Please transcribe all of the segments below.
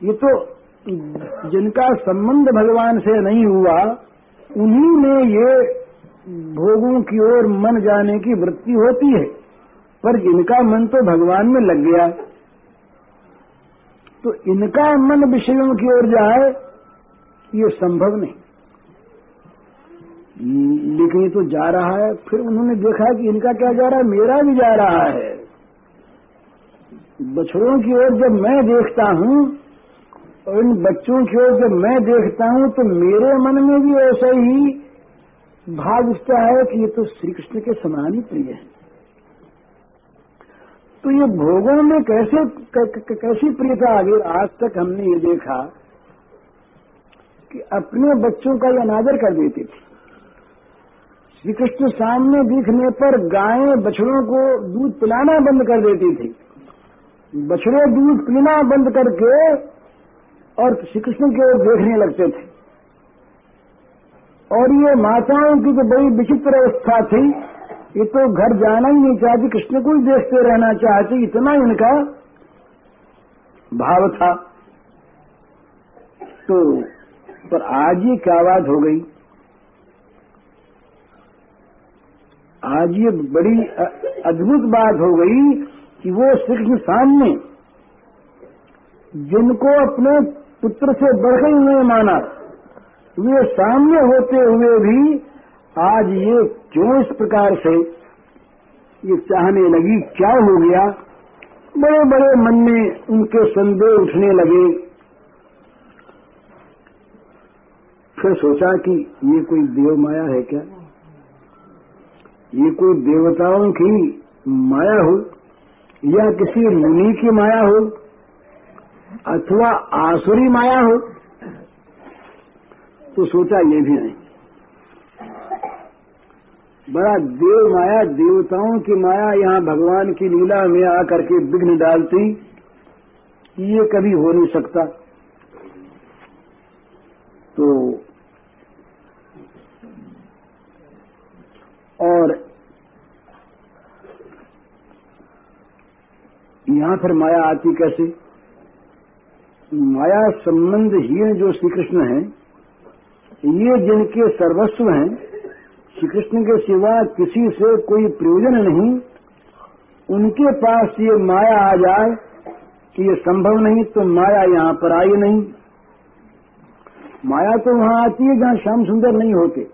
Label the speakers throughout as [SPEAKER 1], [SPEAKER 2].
[SPEAKER 1] ये तो जिनका संबंध भगवान से नहीं हुआ, उन्हीं में ये भोगों की ओर मन जाने की वृत्ति होती है। पर इनका मन तो भगवान में लग गया। तो इनका मन विषयों की ओर जाए ये संभव नहीं। लेकिन ये तो जा रहा है, फिर उन्होंने देखा कि इनका क्या जा रहा है, मेरा भी जा रहा है। बछड़ों की ओर जब मैं देखता हूँ और इन बच्चों की ओर जब मैं देखता हूँ तो मेरे मन में भी ऐसा ही भाव उठता है कि ये तो श्री कृष्ण के समान ही प्रिय है। तो ये भोगों में कैसे कैसी प्रियता आ गई? आज तक हमने ये देखा कि अपने बच्चों का ये अनादर कर देते थे। श्री कृष्ण सामने दिखने पर गायें बछड़ों को दूध पिलाना बंद कर देती थी। बछड़े दूध पीना बंद करके और श्री कृष्ण की ओर देखने लगते थे। और ये माताओं की तो बड़ी विचित्र अवस्था थी, ये तो घर जाना ही नहीं चाहती, कृष्ण को ही देखते रहना चाहती, इतना इनका भाव था। तो पर आज ये क्या बात हो गई? आज ये बड़ी अद्भुत बात हो गई कि वो श्री कृष्ण सामने जिनको अपने पुत्र से बढ़कर उन्हें माना। वे सामने होते हुए भी आज ये क्यों इस प्रकार से? ये चाहने लगी, क्या हो गया? बड़े बड़े मन में उनके संदेह उठने लगे। फिर सोचा कि ये कोई देव माया है क्या? ये कोई देवताओं की माया हो? या किसी मुनि की माया हो? अथवा आसुरी माया हो तो सोचा ये भी नहीं। बड़ा देव माया, देवताओं की माया यहाँ भगवान की लीला में आकर के विघ्न डालती, ये कभी हो नहीं सकता। तो और यहाँ फिर माया आती कैसे? माया संबंधहीन जो श्री कृष्ण है। ये जिनके सर्वस्व हैं श्री कृष्ण के सिवा किसी से कोई प्रयोजन नहीं। उनके पास ये माया आ जाए कि ये संभव नहीं तो माया यहाँ पर आई नहीं। माया तो वहाँ आती है जहाँ श्याम सुंदर नहीं होते।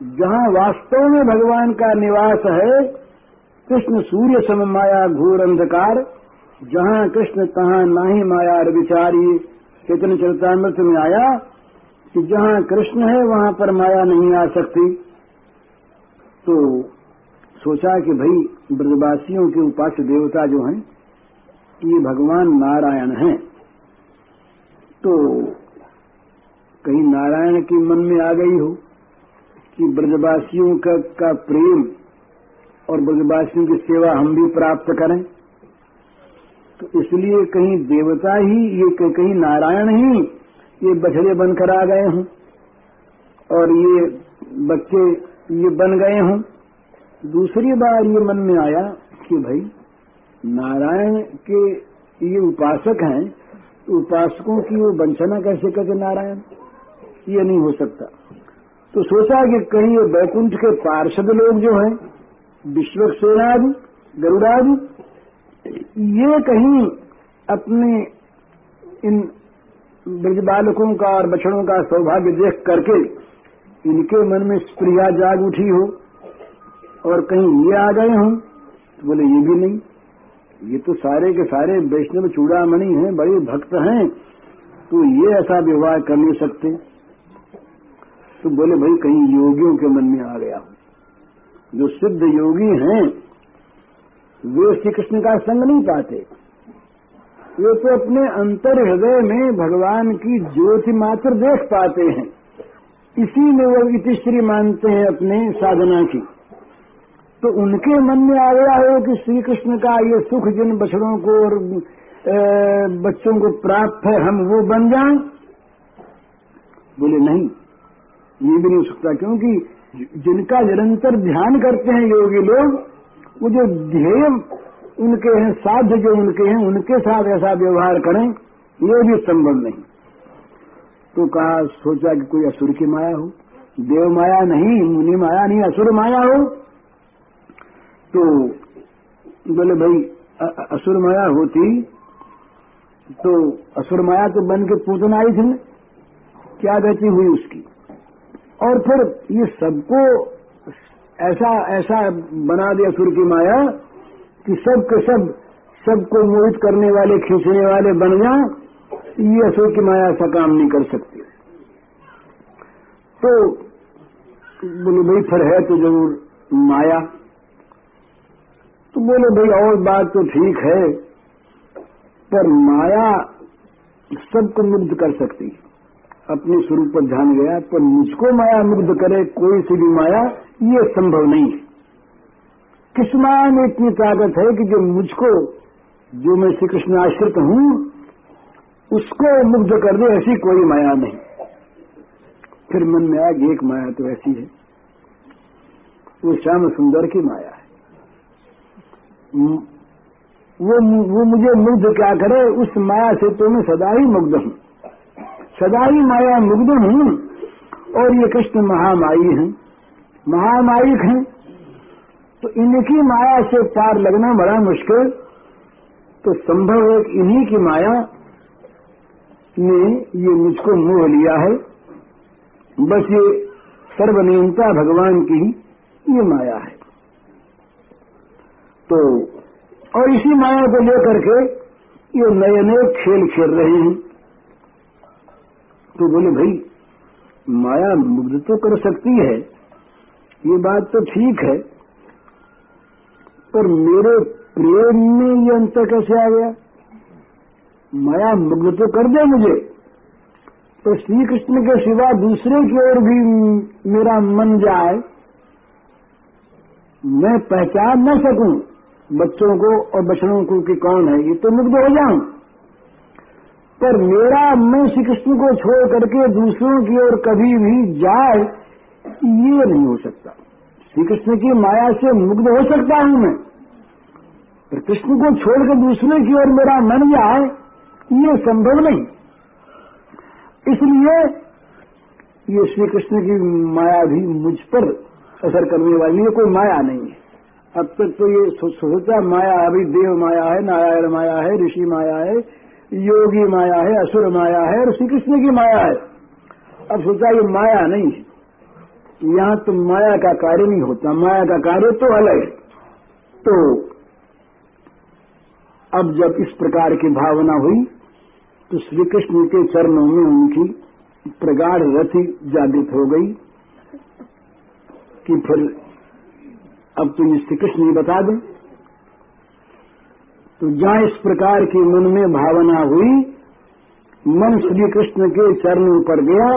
[SPEAKER 1] जहाँ वास्तव में भगवान का निवास है, कृष्ण सूर्य सम माया घोर अंधकार। जहाँ कृष्ण तहां नाही माया विचारी। चेतन चरितमृत में आया कि जहाँ कृष्ण है वहाँ पर माया नहीं आ सकती। तो सोचा कि भाई ब्रजवासियों के उपास्य देवता जो हैं ये भगवान नारायण हैं। तो कहीं नारायण के मन में आ गई हो कि ब्रजवासियों का, का प्रेम और ब्रजवासियों की सेवा हम भी प्राप्त करें। तो इसलिए कहीं देवता ही, ये कहीं नारायण ही, ये बछड़े बनकर आ गए हों। और ये बच्चे ये बन गए हों। दूसरी बार ये मन में आया कि भाई, नारायण के ये उपासक हैं तो उपासकों की वो वंचना कैसे करते नारायण? ये नहीं हो सकता। तो सोचा कि कहीं ये बैकुंठ के पार्षद लोग जो हैं विश्वसेनादि गरुड़ादि ये कहीं अपने इन ब्रज बालकों का और बछड़ों का सौभाग्य देख करके इनके मन में स्प्रिया जाग उठी हो और कहीं ये आ गए हों तो बोले, ये भी नहीं। ये तो सारे के सारे वैष्णव चूड़ामणि हैं, बड़े भक्त हैं तो ये ऐसा व्यवहार कर नहीं सकते। तो बोले, भाई, कहीं योगियों के मन में आ गया जो सिद्ध योगी हैं वे श्री कृष्ण का संग नहीं पाते। वे तो अपने अंतर हृदय में भगवान की ज्योति मात्र देख पाते हैं। इसी में वो इतिश्री मानते हैं अपने साधना की। तो उनके मन में आ गया हो कि श्री कृष्ण का ये सुख जिन बछड़ों को और बच्चों को प्राप्त है, हम वो बन जाएँ? बोले, नहीं, ये भी नहीं हो सकता, क्योंकि जिनका निरंतर ध्यान करते हैं योगी लोग वो जो ध्येय उनके हैं, साध्य जो उनके हैं, उनके साथ ऐसा व्यवहार करें, ये भी संभव नहीं। तो कहा, सोचा कि कोई असुर की माया हो, देव माया नहीं, मुनि माया नहीं, असुर माया हो तो बोले भाई असुर माया होती तो असुर माया तो बन के पूतना आई थी क्या गति हुई उसकी? और फिर ये सबको ऐसा ऐसा बना दिया सुर की माया कि सब के सब, सबको मोहित करने वाले, खींचने वाले बन जाए ये असुर की माया ऐसा काम नहीं कर सकती। तो बोले, भाई फिर है तो ज़रूर माया। तो बोले, भाई और बात तो ठीक है, पर माया सबको मुग्ध कर सकती अपने स्वरूप पर ध्यान गया पर मुझको माया मुग्ध करे, कोई सी भी माया, ये संभव नहीं है। किस माया में इतनी ताकत है कि जो मुझको, जो मैं श्री कृष्ण आश्रित हूँ, उसको मुग्ध कर दे, ऐसी कोई माया नहीं। फिर मन में आया एक माया तो ऐसी है। वो श्याम सुंदर की माया है। वो वो मुझे मुग्ध क्या करे, उस माया से तो मैं सदा ही मुग्ध हूँ। सदा ही माया मुग्ध हूँ और ये कृष्ण महामाई हैं। महामायिक हैं। तो इनकी माया से पार लगना बड़ा मुश्किल। तो संभव है कि इन्हीं की माया ने ये मुझको मोह लिया है। बस ये सर्वनियंता भगवान की ये माया है। तो और इसी माया को लेकर के ये नए नए खेल खेल रहे हैं। तो बोले, भाई, माया मुग्ध तो कर सकती है, ये बात तो ठीक है, पर मेरे प्रेम में ये अंतर कैसे आ गया? माया मुग्ध तो कर दे मुझे तो श्री कृष्ण के सिवा दूसरे की ओर भी मेरा मन जाए, मैं पहचान न सकूँ बच्चों को और बछड़ों को कि कौन है, ये तो मुग्ध हो जाऊँ। पर मेरा मैं श्री कृष्ण को छोड़ करके दूसरों की ओर कभी भी जाए, ये नहीं हो सकता। श्री कृष्ण की माया से मुग्ध हो सकता हूँ मैं। पर कृष्ण को छोड़कर दूसरे की ओर मेरा मन जाए, ये संभव नहीं। इसलिए ये श्री कृष्ण की माया भी मुझ पर असर करने वाली है, कोई माया नहीं है। अब तक तो ये सोचा माया अभी देव माया है, नारायण माया है, ऋषि माया है योगी माया है, असुर माया है और श्री कृष्ण की माया है। अब सोचा ये माया नहीं यहाँ तो माया का कार्य नहीं होता। माया का कार्य तो अलग है। तो अब जब इस प्रकार की भावना हुई तो श्री कृष्ण के चरणों में उनकी प्रगाढ़ रथी जागृत हो गई कि फिर अब तो ये श्री कृष्ण ही बता दें। तो जहाँ इस प्रकार की मन में भावना हुई, मन श्री कृष्ण के चरणों पर गया,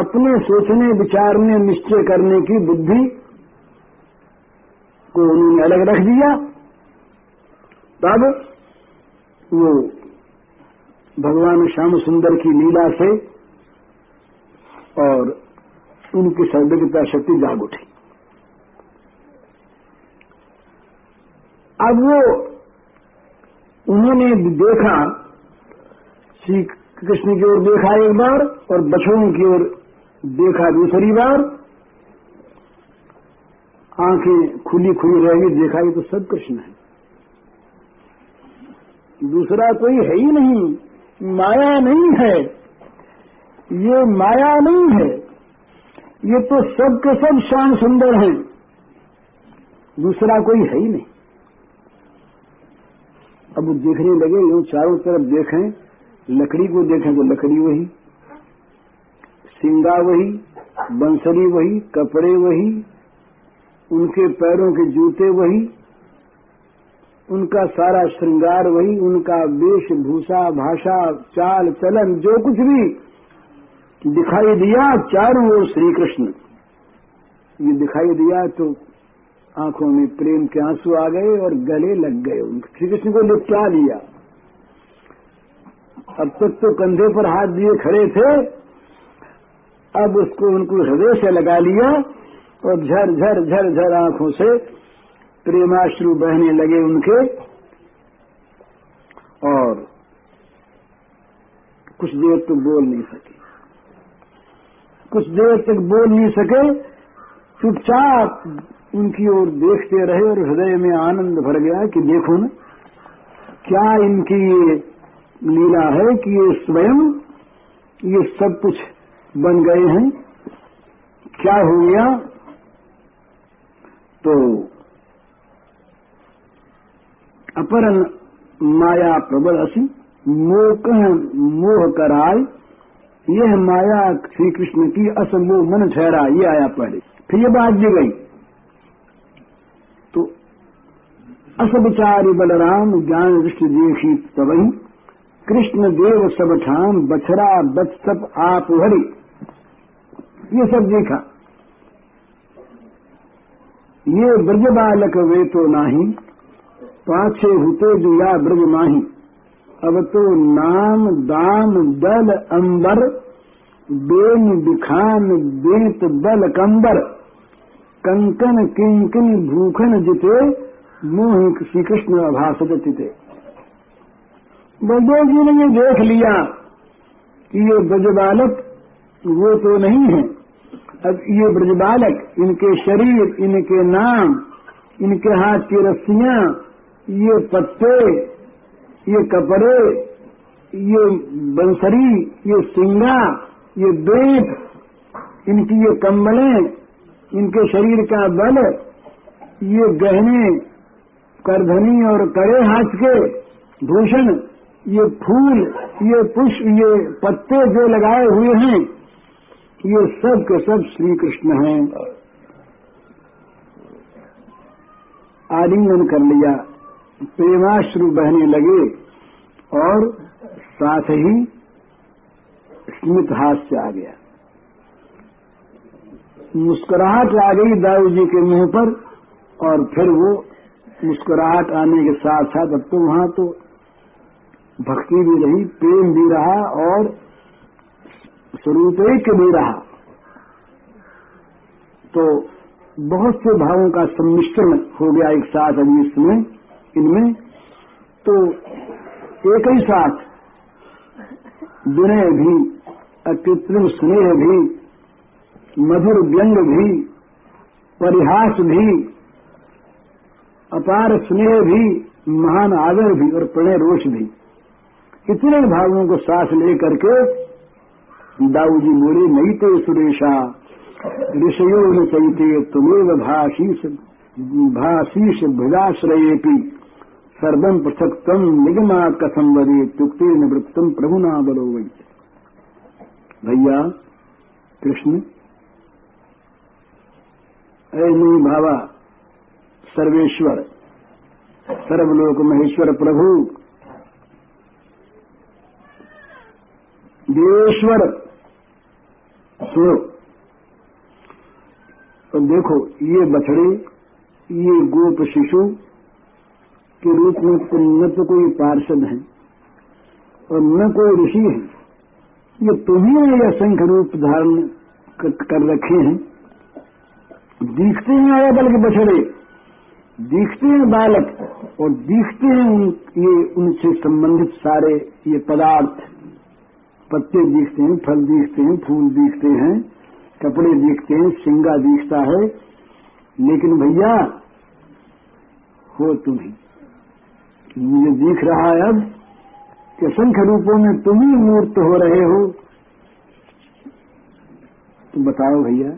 [SPEAKER 1] अपने सोचने विचारने निश्चय करने की बुद्धि को उन्होंने अलग रख दिया। तब वो भगवान श्याम सुंदर की लीला से और उनकी सर्वज्ञता शक्ति जाग उठी। अब वो उन्होंने देखा, श्री कृष्ण की ओर देखा एक बार और बछड़ों की ओर देखा दूसरी बार। आँखें खुली खुली रहेगी, देखा ये तो सब कृष्ण है। दूसरा कोई है ही नहीं, माया नहीं है। ये माया नहीं है। ये तो सब के सब श्याम सुंदर हैं। दूसरा कोई है ही नहीं। अब देखने लगे, यूँ चारों तरफ़ देखें, लकड़ी को देखें तो लकड़ी वही, सिंगा वही, बंसरी वही, कपड़े वही, उनके पैरों के जूते वही, उनका सारा श्रृंगार वही, उनका वेशभूषा भाषा चाल, चलन, जो कुछ भी दिखाई दिया चारों ओर श्री कृष्ण ये दिखाई दिया तो आँखों में प्रेम के आँसू आ गए और गले लग गए उनके। श्री कृष्ण को निपटा लिया। अब तक तो कंधे पर हाथ दिए खड़े थे। अब उसको उनको हृदय से लगा लिया और झर झर झर झर आँखों से प्रेमाश्रु बहने लगे उनके। और कुछ देर तक बोल नहीं सके। कुछ देर तक बोल नहीं सके। चुपचाप उनकी ओर देखते रहे और हृदय में आनंद भर गया कि देखो ना, क्या इनकी ये लीला है कि ये स्वयं, ये सब कुछ बन गए हैं? क्या हो गया? तो अपरन माया प्रबल असी, मोह मोह कराय यह माया श्री कृष्ण की असमोह मन ठहरा ये आया पहले। फिर ये बात दी गई तो असविचारी बलराम ज्ञान दृष्टि देखी तवही, कृष्ण देव सब ठाम बछरा बत्सप आप हरि ये सब देखा। ये ब्रज बालक वे तो नाही, पाछे हुते दिया ब्रज माही। अब तो नाम, दाम, दल, अंबर, बेन बिखान, बेत बल कंबर। कंकन, किंकन, भूखन जिते मोह श्री कृष्ण अभाषत चिते। बलदेव जी ने ये देख लिया कि ये ब्रज बालक वो तो नहीं है। अब ये ब्रज बालक इनके शरीर, इनके नाम, इनके हाथ की रस्सियाँ, ये पत्ते, ये कपड़े, ये बंसरी, ये सिंगा, ये बेट इनकी ये कम्बले इनके शरीर का बल, ये गहने करधनी और करे हाथ के भूषण, ये फूल, ये पुष्प, ये पत्ते जो लगाए हुए हैं, ये सब के सब श्री कृष्ण हैं। आलिंगन कर लिया। प्रेमाश्रु बहने लगे और साथ ही स्मित हास्य आ गया। मुस्कुराहट आ गई दाऊ जी के मुँह पर और फिर वो मुस्कुराहट आने के साथ साथ अब तो वहाँ तो भक्ति भी रही, प्रेम भी रहा और स्वरूप एक भी रहा। तो बहुत से भावों का सम्मिश्रण हो गया एक साथ अभी इसमें, इनमें। तो एक ही साथ विनय भी, अकृत्रिम स्नेह भी, मधुर व्यंग भी, परिहास भी अपार स्नेह भी, महान आदर भी और प्रणय रोष भी। इतने भावों को साथ लेकर के दाऊ जी बोले, नहीं तो सुरेशा, ऋषयो न तुम्हें भाषीष भाषीष भुजाश्रयेपी। सर्वम पृथकतम निगमा कथम वदे, तुक्ति निवृत्तम प्रभु ना बलो वही भैया, कृष्ण, ऐ भावा सर्वेश्वर, सर्वलोक महेश्वर प्रभु। देवेश्वर सुनो। तो देखो, ये बछड़े, ये गोप शिशु के रूप में तो न तो कोई पार्षद है और न कोई ऋषि है। ये तुम्हें यह शंख रूप धारण कर रखे हैं। दिखते हैं आया बल के बछड़े। दिखते हैं बालक और दिखते हैं उन, ये उनसे संबंधित सारे ये पदार्थ। पत्ते दिखते हैं, फल दिखते हैं, फूल दिखते हैं, कपड़े दिखते हैं, सिंगा दिखता है। लेकिन भैया, हो तुम्हें। मुझे दिख रहा है अब कि असंख्य रूपों में तुम ही मूर्त हो रहे हो। तो बताओ भैया,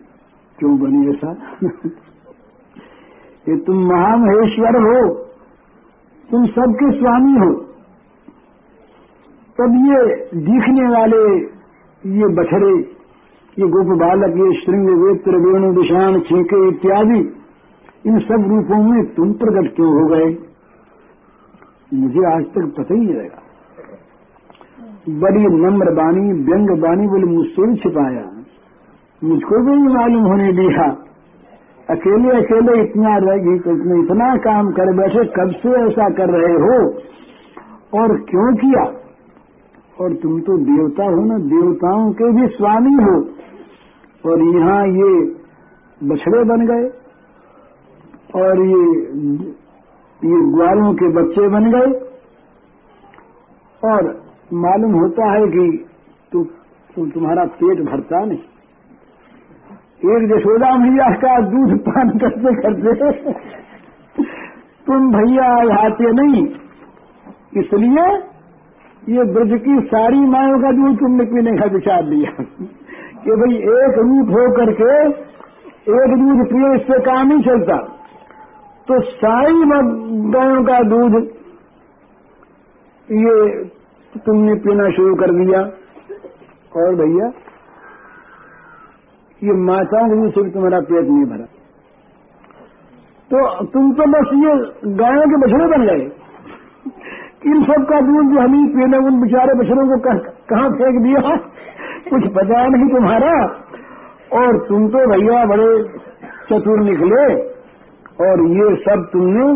[SPEAKER 1] क्यों बनी ऐसा? ये तुम महामहेश्वर हो, तुम सबके स्वामी हो। तब ये दिखने वाले, ये बछड़े, ये गोप बालक, ये श्रृंग, वेत्र, वेणु, विषाण, छीके इत्यादि, इन सब रूपों में तुम प्रकट क्यों हो गए? मुझे आज तक पता ही नहीं बड़ी नम्र बानी व्यंग बानी बोले, मुझसे भी छिपाया। मुझको भी नहीं मालूम होने दिया। अकेले अकेले इतना रहेगी तो इतना, इतना काम कर बैठे कब से ऐसा कर रहे हो? और क्यों किया? और तुम तो देवता हो ना देवताओं के भी स्वामी हो। और यहाँ ये बछड़े बन गए और ये ये ग्वालों के बच्चे बन गए। और मालूम होता है कि तु, तु, तुम्हारा पेट भरता नहीं। एक यशोदा मैया का दूध पान करते करते। तुम भैया आते नहीं। इसलिए ये ब्रज की सारी मायों का दूध तुमने पीने का विचार लिया। कि भाई, एक रूप हो करके एक दूध पिए, इससे काम नहीं चलता। तो सारी गायों का दूध ये तुमने पीना शुरू कर दिया। और भैया ये माताओं के भी तुम्हारा पेट नहीं भरा। तो तुम तो बस ये गायों के बछड़े बन गए। इन सब का दूध जो हम ही पीने, उन बेचारे बछड़ों को कहाँ फेंक दिया? कुछ पता नहीं तुम्हारा। और तुम तो भैया बड़े चतुर निकले, और ये सब तुमने,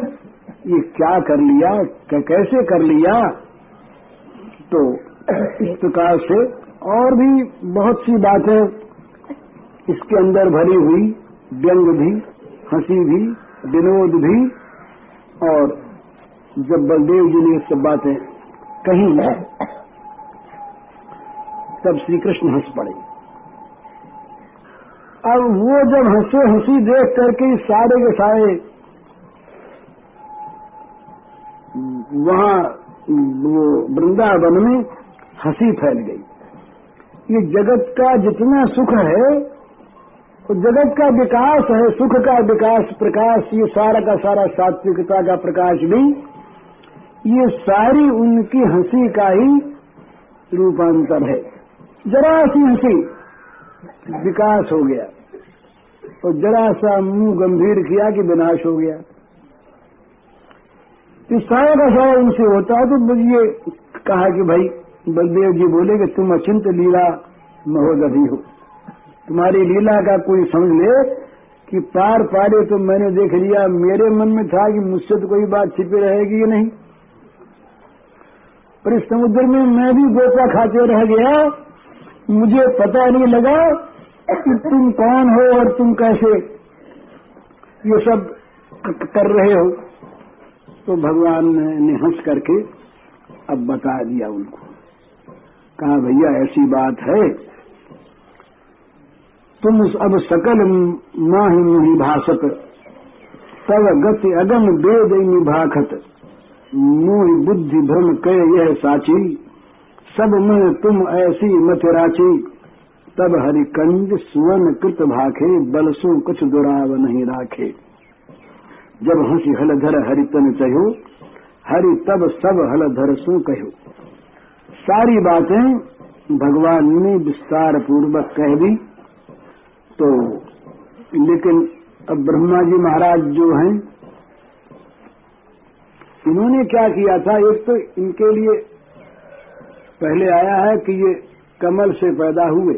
[SPEAKER 1] ये क्या कर लिया? कैसे कर लिया? तो इस प्रकार से और भी बहुत सी बातें इसके अंदर भरी हुई व्यंग भी, हँसी भी, विनोद भी, और जब बलदेव जी ने सब बातें कही, तब श्री कृष्ण हंस पड़े। अब वो जब हंसे, हँसी देख करके सारे के सारे, वहाँ वो वृंदावन में हँसी फैल गई। ये जगत का जितना सुख है तो जगत का विकास है, सुख का विकास, प्रकाश, ये सारा का सारा सात्विकता का प्रकाश भी, ये सारी उनकी हँसी का ही रूपांतर है। जरा सी हँसी, विकास हो गया। और जरा सा मुँह गंभीर किया कि विनाश हो गया। इस सारा का सारा उनसे होता है तो ये कहा कि भाई, बलदेव जी बोले कि तुम अचिंत लीला महोदधि हो। तुम्हारी लीला का कोई समझ ले कि पार पारे तो मैंने देख लिया, मेरे मन में था कि मुझसे तो कोई बात छिपी रहेगी नहीं। पर इस समुद्र में मैं भी गोता खाते रह गया, मुझे पता नहीं लगा कि तुम कौन हो और तुम कैसे। ये सब कर रहे हो। तो भगवान ने हंस करके अब बता दिया उनको। कहा, भैया, ऐसी बात है तुम उस अब सकल माही मुहि भाषत तब गति अगम वेद निभाखत मोहि बुद्धि भ्रम कह यह साची। सब मन तुम ऐसी मथराची तब हरिकंज सुवन कृत भाखे बलसु कुछ दुराव नहीं राखे। जब हँसी हल धर हरितन चहो हरि तब सब हल धर सु कहो। सारी बातें भगवान ने विस्तार पूर्वक कह दी। तो लेकिन अब ब्रह्मा जी महाराज जो हैं, इन्होंने क्या किया था? एक तो इनके लिए पहले आया है कि ये कमल से पैदा हुए।